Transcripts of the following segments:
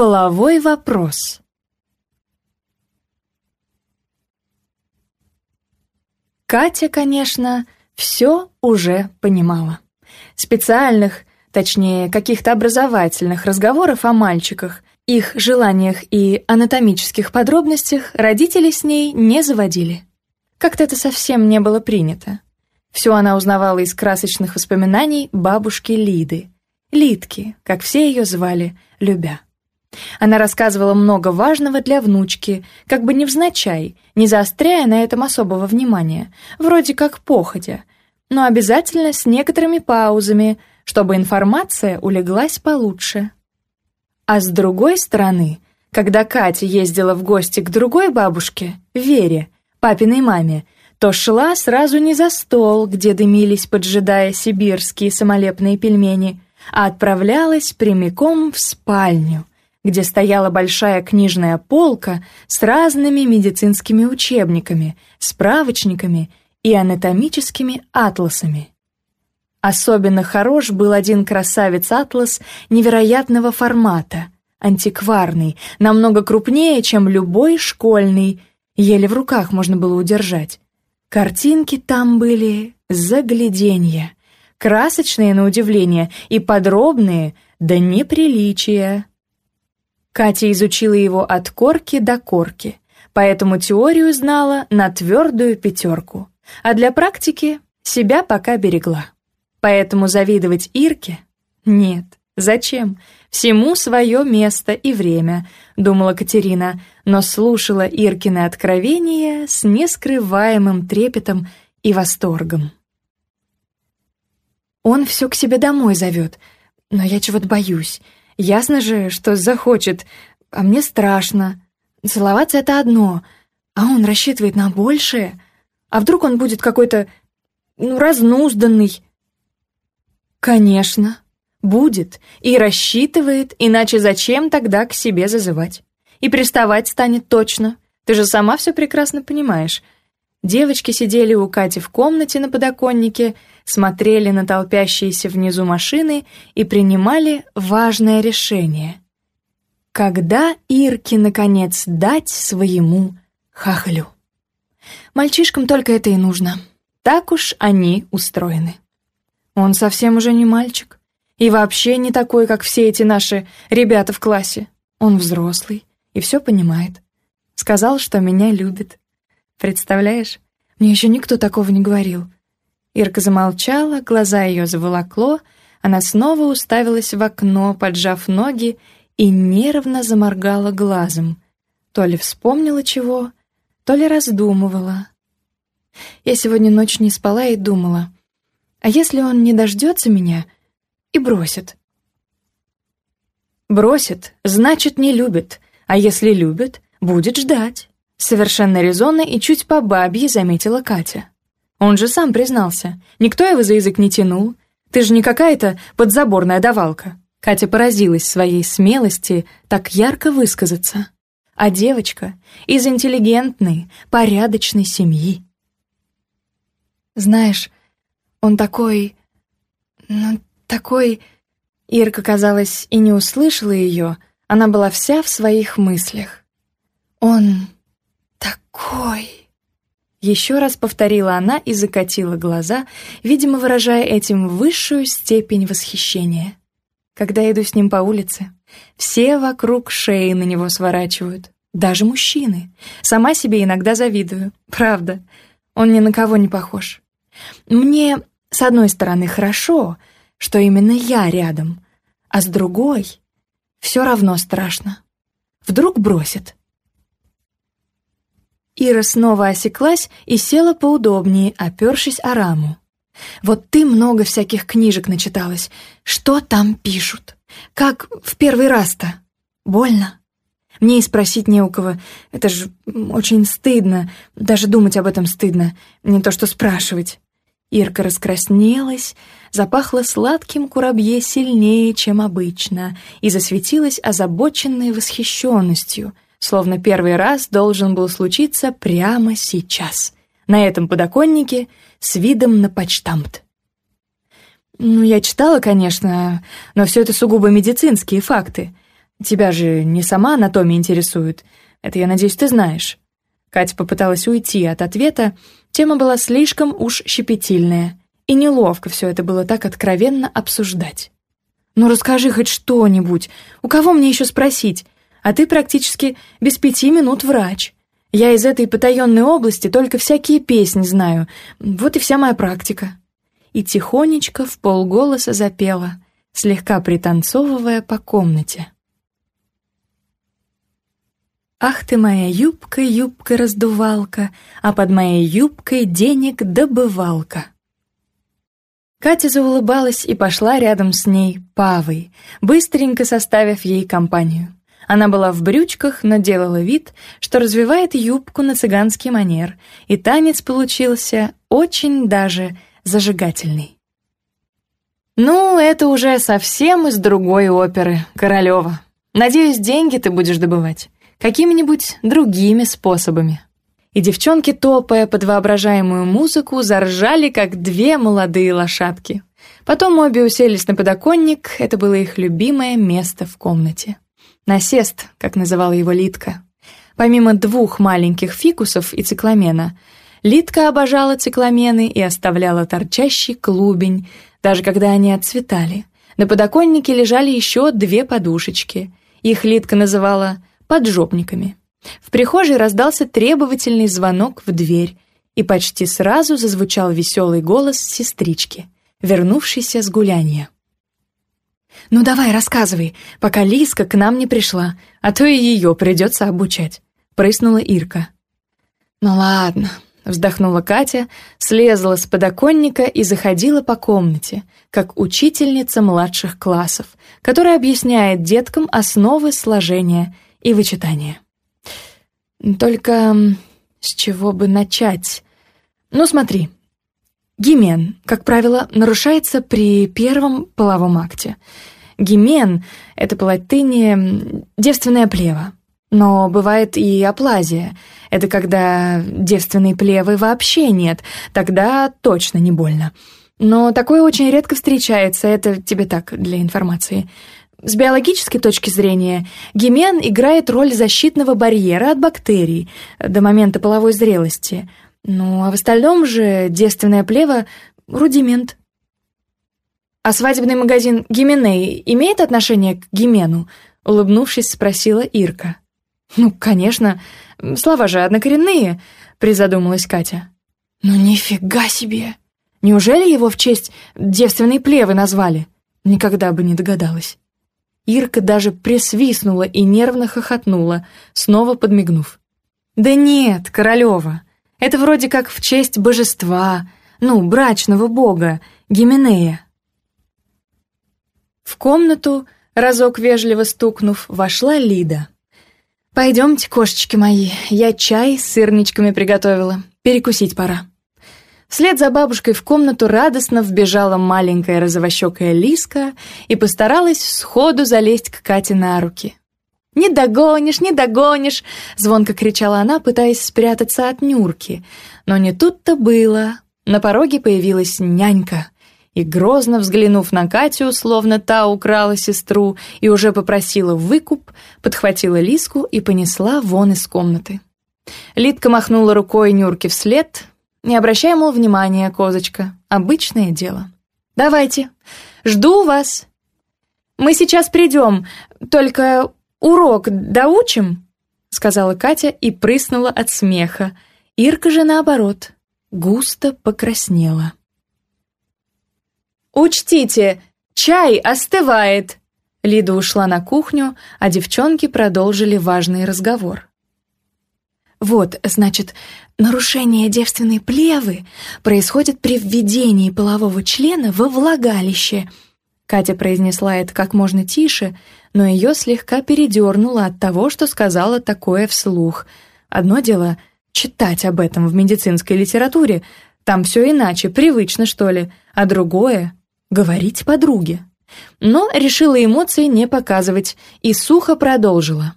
Половой вопрос. Катя, конечно, все уже понимала. Специальных, точнее, каких-то образовательных разговоров о мальчиках, их желаниях и анатомических подробностях родители с ней не заводили. Как-то это совсем не было принято. Все она узнавала из красочных воспоминаний бабушки Лиды. Лидки, как все ее звали, любя. Она рассказывала много важного для внучки, как бы невзначай, не заостряя на этом особого внимания, вроде как походя, но обязательно с некоторыми паузами, чтобы информация улеглась получше. А с другой стороны, когда Катя ездила в гости к другой бабушке, Вере, папиной маме, то шла сразу не за стол, где дымились, поджидая сибирские самолепные пельмени, а отправлялась прямиком в спальню, где стояла большая книжная полка с разными медицинскими учебниками, справочниками и анатомическими атласами. Особенно хорош был один красавец-атлас невероятного формата, антикварный, намного крупнее, чем любой школьный, еле в руках можно было удержать. Картинки там были загляденья, красочные на удивление и подробные до да неприличия. Катя изучила его от корки до корки, поэтому теорию знала на твердую пятерку, а для практики себя пока берегла. Поэтому завидовать Ирке? Нет, зачем? Всему свое место и время, думала Катерина, но слушала Иркины откровения с нескрываемым трепетом и восторгом. Он все к себе домой зовет, но я чего-то боюсь. Ясно же, что захочет, а мне страшно. Целоваться — это одно, а он рассчитывает на большее. А вдруг он будет какой-то, ну, разнузданный? Конечно, будет и рассчитывает, иначе зачем тогда к себе зазывать? И приставать станет точно. Ты же сама все прекрасно понимаешь. Девочки сидели у Кати в комнате на подоконнике, смотрели на толпящиеся внизу машины и принимали важное решение. Когда Ирке, наконец, дать своему хахлю? Мальчишкам только это и нужно. Так уж они устроены. Он совсем уже не мальчик. И вообще не такой, как все эти наши ребята в классе. Он взрослый и все понимает. Сказал, что меня любит. Представляешь? Мне еще никто такого не говорил». Ирка замолчала, глаза ее заволокло, она снова уставилась в окно, поджав ноги, и нервно заморгала глазом. То ли вспомнила чего, то ли раздумывала. Я сегодня ночь не спала и думала, а если он не дождется меня и бросит? Бросит, значит, не любит, а если любит, будет ждать совершенно резонно и чуть по бабье заметила Катя. Он же сам признался. Никто его за язык не тянул. Ты же не какая-то подзаборная давалка. Катя поразилась своей смелости так ярко высказаться. А девочка из интеллигентной, порядочной семьи. Знаешь, он такой... Ну, такой... Ирка, казалось, и не услышала ее. Она была вся в своих мыслях. Он такой!» Еще раз повторила она и закатила глаза, видимо, выражая этим высшую степень восхищения. Когда иду с ним по улице, все вокруг шеи на него сворачивают, даже мужчины. Сама себе иногда завидую, правда. Он ни на кого не похож. Мне, с одной стороны, хорошо, что именно я рядом, а с другой — все равно страшно. Вдруг бросит — Ира снова осеклась и села поудобнее, опершись о раму. «Вот ты много всяких книжек начиталась. Что там пишут? Как в первый раз-то? Больно?» Мне и спросить не у кого. Это же очень стыдно. Даже думать об этом стыдно. Не то что спрашивать. Ирка раскраснелась, запахла сладким курабье сильнее, чем обычно, и засветилась озабоченной восхищенностью — словно первый раз должен был случиться прямо сейчас, на этом подоконнике с видом на почтамт. Ну, я читала, конечно, но все это сугубо медицинские факты. Тебя же не сама анатомия интересует. Это, я надеюсь, ты знаешь. Катя попыталась уйти от ответа. Тема была слишком уж щепетильная, и неловко все это было так откровенно обсуждать. «Ну расскажи хоть что-нибудь. У кого мне еще спросить? А ты практически без пяти минут врач. Я из этой потаенной области только всякие песни знаю, вот и вся моя практика». И тихонечко в полголоса запела, слегка пританцовывая по комнате. Ах ты моя юбка, юбка-раздувалка, а под моей юбкой денег добывалка. Катя заулыбалась и пошла рядом с ней, Павой, быстренько составив ей компанию. Она была в брючках, но делала вид, что развивает юбку на цыганский манер, и танец получился очень даже зажигательный. «Ну, это уже совсем из другой оперы, Королева. Надеюсь, деньги ты будешь добывать какими-нибудь другими способами». И девчонки, топая под воображаемую музыку, заржали, как две молодые лошадки. Потом обе уселись на подоконник, это было их любимое место в комнате насест, как называла его Литка. Помимо двух маленьких фикусов и цикламена, Литка обожала цикламены и оставляла торчащий клубень, даже когда они отцветали. На подоконнике лежали еще две подушечки. Их Литка называла «поджопниками». В прихожей раздался требовательный звонок в дверь, и почти сразу зазвучал веселый голос сестрички, вернувшейся с гуляния. «Ну давай, рассказывай, пока Лиска к нам не пришла, а то и ее придется обучать», — прыснула Ирка. «Ну ладно», — вздохнула Катя, слезла с подоконника и заходила по комнате, как учительница младших классов, которая объясняет деткам основы сложения и вычитания. «Только с чего бы начать? Ну смотри», Гимен, как правило, нарушается при первом половом акте. Гимен — это по латыни «девственное плево». Но бывает и аплазия. Это когда девственной плевы вообще нет, тогда точно не больно. Но такое очень редко встречается, это тебе так, для информации. С биологической точки зрения, гимен играет роль защитного барьера от бактерий до момента половой зрелости — ну, а в остальном же девственное плево — рудимент. «А свадебный магазин Гименей имеет отношение к Гимену?» — улыбнувшись, спросила Ирка. «Ну, конечно. Слова же однокоренные», — призадумалась Катя. «Ну нифига себе! Неужели его в честь девственной плевы назвали?» Никогда бы не догадалась. Ирка даже присвистнула и нервно хохотнула, снова подмигнув. «Да нет, Королева, это вроде как в честь божества, ну, брачного бога, Гименея. В комнату, разок вежливо стукнув, вошла Лида. «Пойдемте, кошечки мои, я чай с сырничками приготовила. Перекусить пора». Вслед за бабушкой в комнату радостно вбежала маленькая розовощекая лиска и постаралась сходу залезть к Кате на руки. «Не догонишь, не догонишь!» — звонко кричала она, пытаясь спрятаться от Нюрки. Но не тут-то было. На пороге появилась нянька. И грозно взглянув на Катю, словно та украла сестру и уже попросила выкуп, подхватила Лиску и понесла вон из комнаты. Литка махнула рукой Нюрке вслед. «Не обращай, мол, внимания, козочка. Обычное дело. Давайте. Жду вас. Мы сейчас придем, только «Урок доучим?» — сказала Катя и прыснула от смеха. Ирка же, наоборот, густо покраснела. «Учтите, чай остывает!» Лида ушла на кухню, а девчонки продолжили важный разговор. Вот, значит, нарушение девственной плевы происходит при введении полового члена во влагалище — Катя произнесла это как можно тише, но ее слегка передернуло от того, что сказала такое вслух. Одно дело — читать об этом в медицинской литературе, там все иначе, привычно, что ли, а другое — говорить подруге. Но решила эмоции не показывать и сухо продолжила.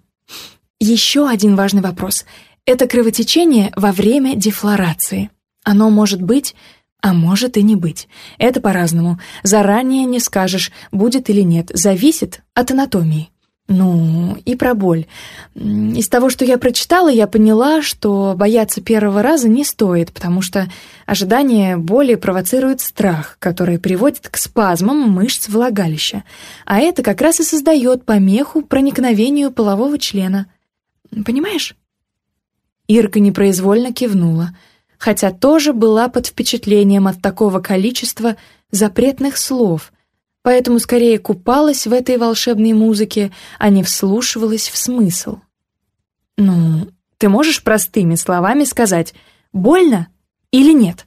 Еще один важный вопрос — это кровотечение во время дефлорации. Оно может быть а может и не быть. Это по-разному. Заранее не скажешь, будет или нет. Зависит от анатомии. Ну, и про боль. Из того, что я прочитала, я поняла, что бояться первого раза не стоит, потому что ожидание боли провоцирует страх, который приводит к спазмам мышц влагалища. А это как раз и создает помеху проникновению полового члена. Понимаешь? Ирка непроизвольно кивнула — хотя тоже была под впечатлением от такого количества запретных слов, поэтому скорее купалась в этой волшебной музыке, а не вслушивалась в смысл. «Ну, ты можешь простыми словами сказать, больно или нет?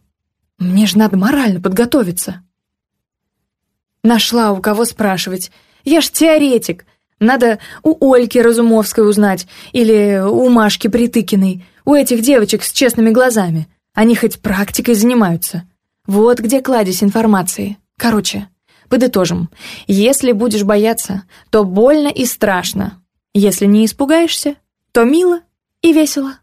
Мне же надо морально подготовиться». Нашла у кого спрашивать. «Я ж теоретик. Надо у Ольки Разумовской узнать или у Машки Притыкиной, у этих девочек с честными глазами». Они хоть практикой занимаются. Вот где кладезь информации. Короче, подытожим. Если будешь бояться, то больно и страшно. Если не испугаешься, то мило и весело.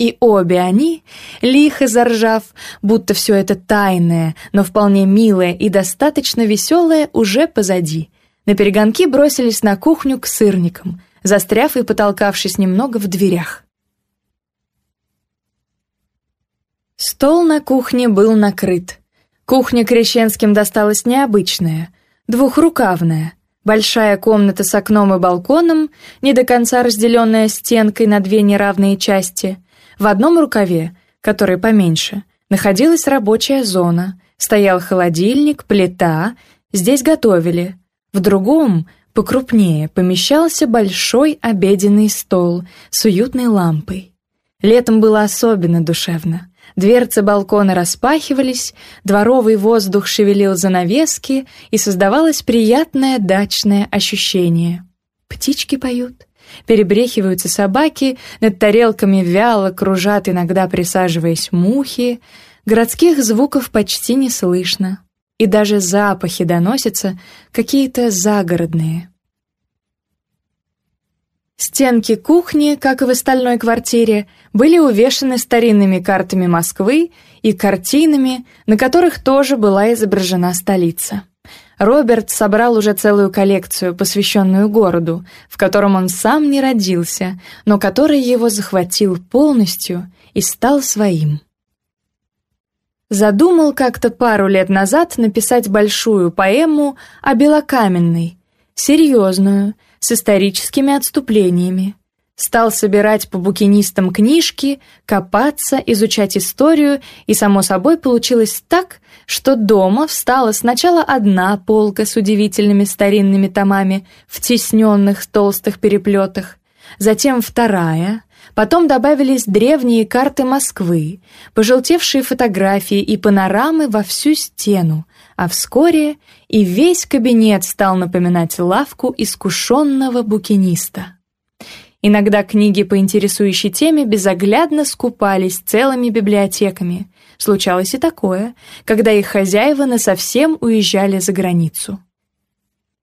И обе они, лихо заржав, будто все это тайное, но вполне милое и достаточно веселое, уже позади. На перегонки бросились на кухню к сырникам, застряв и потолкавшись немного в дверях. Стол на кухне был накрыт. Кухня Крещенским досталась необычная, двухрукавная, большая комната с окном и балконом, не до конца разделенная стенкой на две неравные части. В одном рукаве, который поменьше, находилась рабочая зона, стоял холодильник, плита, здесь готовили. В другом, покрупнее, помещался большой обеденный стол с уютной лампой. Летом было особенно душевно. Дверцы балкона распахивались, дворовый воздух шевелил занавески, и создавалось приятное дачное ощущение. Птички поют, перебрехиваются собаки, над тарелками вяло кружат, иногда присаживаясь мухи, городских звуков почти не слышно, и даже запахи доносятся какие-то загородные. Стенки кухни, как и в остальной квартире, были увешаны старинными картами Москвы и картинами, на которых тоже была изображена столица. Роберт собрал уже целую коллекцию, посвященную городу, в котором он сам не родился, но который его захватил полностью и стал своим. Задумал как-то пару лет назад написать большую поэму о Белокаменной, серьезную, с историческими отступлениями. Стал собирать по букинистам книжки, копаться, изучать историю, и, само собой, получилось так, что дома встала сначала одна полка с удивительными старинными томами в тесненных толстых переплетах, затем вторая, потом добавились древние карты Москвы, пожелтевшие фотографии и панорамы во всю стену, а вскоре и весь кабинет стал напоминать лавку искушенного букиниста. Иногда книги по интересующей теме безоглядно скупались целыми библиотеками. Случалось и такое, когда их хозяева насовсем уезжали за границу.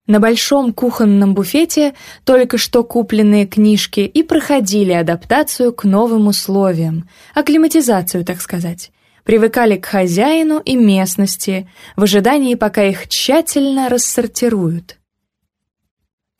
На большом кухонном буфете только что купленные книжки и проходили адаптацию к новым условиям, акклиматизацию, так сказать привыкали к хозяину и местности, в ожидании, пока их тщательно рассортируют.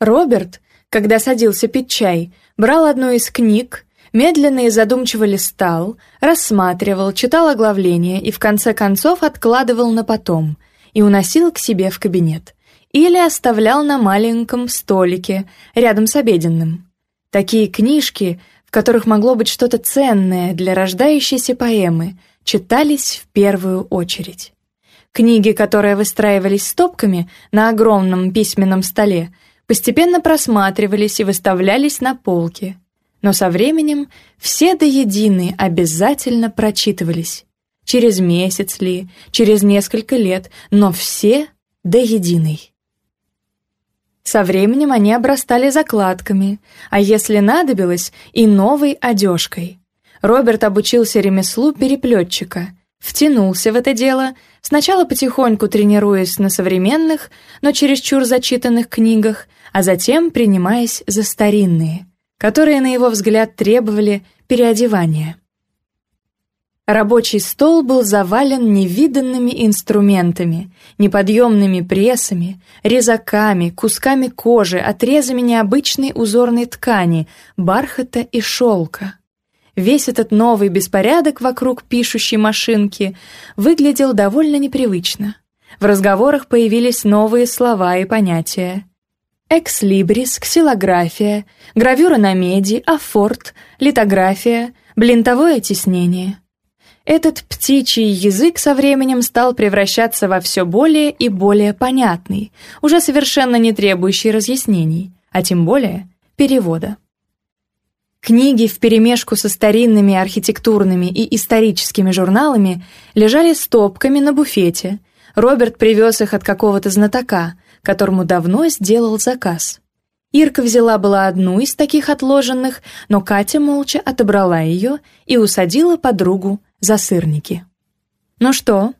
Роберт, когда садился пить чай, брал одну из книг, медленно и задумчиво листал, рассматривал, читал оглавление и в конце концов откладывал на потом и уносил к себе в кабинет или оставлял на маленьком столике рядом с обеденным. Такие книжки, в которых могло быть что-то ценное для рождающейся поэмы, читались в первую очередь. Книги, которые выстраивались стопками на огромном письменном столе, постепенно просматривались и выставлялись на полке, Но со временем все до единой обязательно прочитывались. Через месяц ли, через несколько лет, но все до единой. Со временем они обрастали закладками, а если надобилось, и новой одежкой. Роберт обучился ремеслу переплетчика, втянулся в это дело, сначала потихоньку тренируясь на современных, но чересчур зачитанных книгах, а затем принимаясь за старинные, которые, на его взгляд, требовали переодевания. Рабочий стол был завален невиданными инструментами, неподъемными прессами, резаками, кусками кожи, отрезами необычной узорной ткани, бархата и шелка. Весь этот новый беспорядок вокруг пишущей машинки выглядел довольно непривычно. В разговорах появились новые слова и понятия. Экслибрис, ксилография, гравюра на меди, афорт, литография, блинтовое тиснение. Этот птичий язык со временем стал превращаться во все более и более понятный, уже совершенно не требующий разъяснений, а тем более перевода. Книги, в со старинными архитектурными и историческими журналами, лежали стопками на буфете. Роберт привез их от какого-то знатока, которому давно сделал заказ. Ирка взяла была одну из таких отложенных, но Катя молча отобрала ее и усадила подругу за сырники. «Ну что,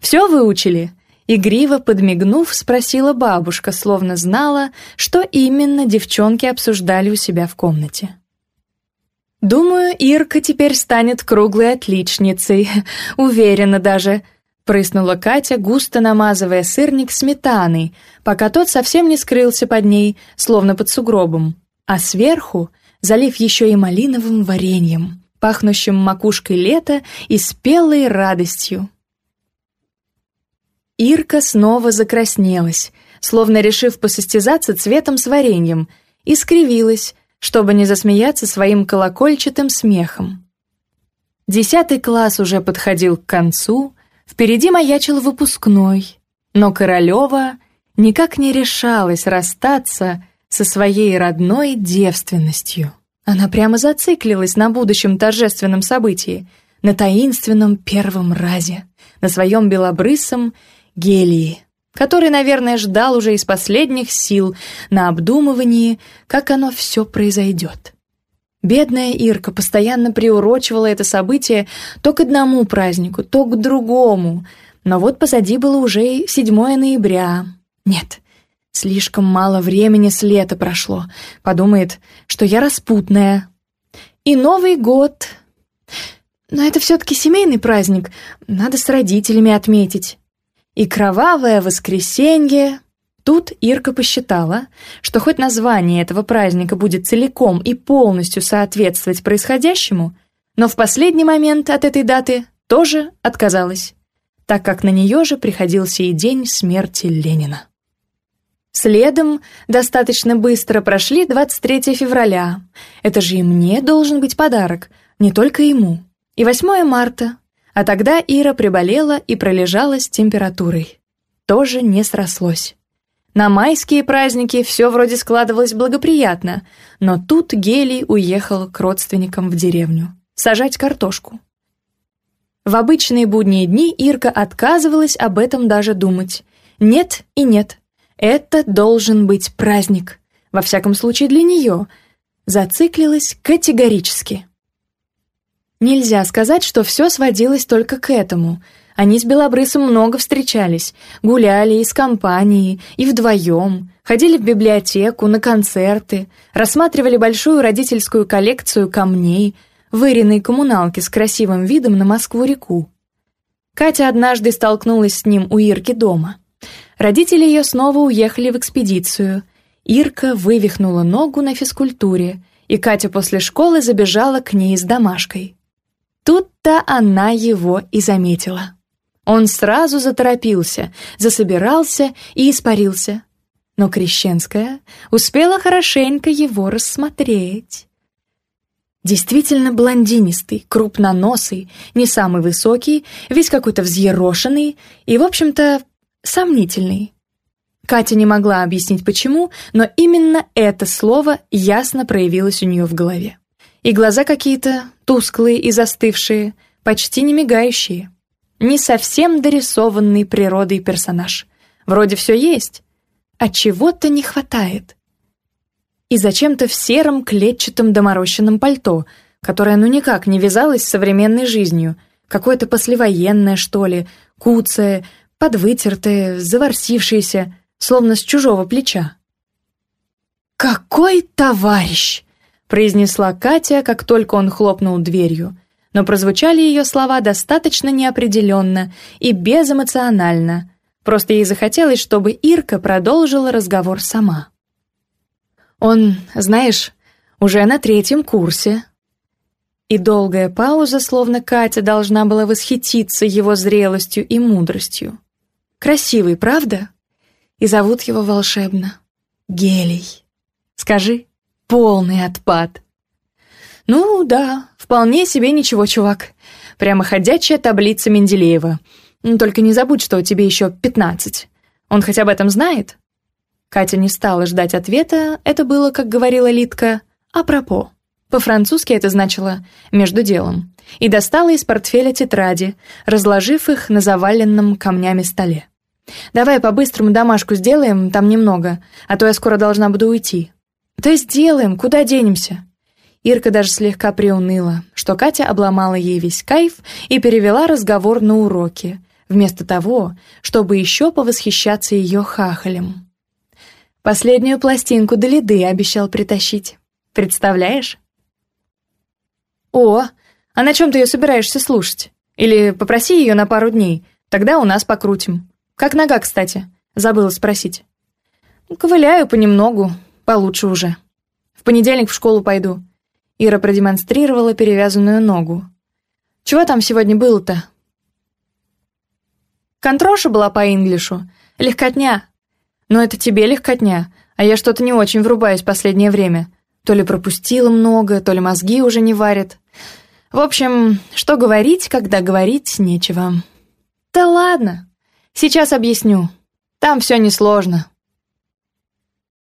все выучили?» Игриво подмигнув, спросила бабушка, словно знала, что именно девчонки обсуждали у себя в комнате. «Думаю, Ирка теперь станет круглой отличницей. Уверена даже», — прыснула Катя, густо намазывая сырник сметаной, пока тот совсем не скрылся под ней, словно под сугробом. А сверху, залив еще и малиновым вареньем, пахнущим макушкой лета и спелой радостью. Ирка снова закраснелась, словно решив посостязаться цветом с вареньем, и скривилась — чтобы не засмеяться своим колокольчатым смехом. Десятый класс уже подходил к концу, впереди маячил выпускной, но Королева никак не решалась расстаться со своей родной девственностью. Она прямо зациклилась на будущем торжественном событии, на таинственном первом разе, на своем белобрысом гелии который, наверное, ждал уже из последних сил на обдумывании, как оно все произойдет. Бедная Ирка постоянно приурочивала это событие то к одному празднику, то к другому. Но вот позади было уже 7 ноября. Нет, слишком мало времени с лета прошло. Подумает, что я распутная. И Новый год. Но это все-таки семейный праздник. Надо с родителями отметить и кровавое воскресенье. Тут Ирка посчитала, что хоть название этого праздника будет целиком и полностью соответствовать происходящему, но в последний момент от этой даты тоже отказалась, так как на нее же приходился и день смерти Ленина. Следом достаточно быстро прошли 23 февраля. Это же и мне должен быть подарок, не только ему. И 8 марта, а тогда Ира приболела и пролежала с температурой. Тоже не срослось. На майские праздники все вроде складывалось благоприятно, но тут Гелий уехал к родственникам в деревню. Сажать картошку. В обычные будние дни Ирка отказывалась об этом даже думать. Нет и нет. Это должен быть праздник. Во всяком случае для нее. Зациклилась категорически. Нельзя сказать, что все сводилось только к этому. Они с Белобрысом много встречались, гуляли из компании и вдвоем, ходили в библиотеку, на концерты, рассматривали большую родительскую коллекцию камней, выренной коммуналки с красивым видом на Москву-реку. Катя однажды столкнулась с ним у Ирки дома. Родители ее снова уехали в экспедицию. Ирка вывихнула ногу на физкультуре, и Катя после школы забежала к ней с домашкой. Тут-то она его и заметила. Он сразу заторопился, засобирался и испарился. Но Крещенская успела хорошенько его рассмотреть. Действительно блондинистый, крупноносый, не самый высокий, весь какой-то взъерошенный и, в общем-то, сомнительный. Катя не могла объяснить почему, но именно это слово ясно проявилось у нее в голове и глаза какие-то тусклые и застывшие, почти не мигающие. Не совсем дорисованный природой персонаж. Вроде все есть, а чего-то не хватает. И зачем-то в сером клетчатом доморощенном пальто, которое ну никак не вязалось с современной жизнью, какое-то послевоенное, что ли, куцое, подвытертое, заворсившееся, словно с чужого плеча. «Какой товарищ!» произнесла Катя, как только он хлопнул дверью. Но прозвучали ее слова достаточно неопределенно и безэмоционально. Просто ей захотелось, чтобы Ирка продолжила разговор сама. «Он, знаешь, уже на третьем курсе». И долгая пауза, словно Катя должна была восхититься его зрелостью и мудростью. «Красивый, правда?» И зовут его волшебно. «Гелий». «Скажи, полный отпад. Ну да, вполне себе ничего, чувак. Прямо ходячая таблица Менделеева. Но ну, только не забудь, что тебе еще пятнадцать. Он хотя бы об этом знает? Катя не стала ждать ответа, это было, как говорила Литка, «апропо». По-французски это значило «между делом», и достала из портфеля тетради, разложив их на заваленном камнями столе. «Давай по-быстрому домашку сделаем, там немного, а то я скоро должна буду уйти». «То сделаем, куда денемся?» Ирка даже слегка приуныла, что Катя обломала ей весь кайф и перевела разговор на уроки, вместо того, чтобы еще повосхищаться ее хахалем. «Последнюю пластинку до лиды обещал притащить. Представляешь?» «О, а на чем ты ее собираешься слушать? Или попроси ее на пару дней, тогда у нас покрутим. Как нога, кстати?» Забыла спросить. «Ковыляю понемногу, получше уже. В понедельник в школу пойду». Ира продемонстрировала перевязанную ногу. «Чего там сегодня было-то?» «Контроша была по инглишу. Легкотня». «Но это тебе легкотня, а я что-то не очень врубаюсь последнее время. То ли пропустила много, то ли мозги уже не варят. В общем, что говорить, когда говорить нечего». «Да ладно. Сейчас объясню. Там все несложно».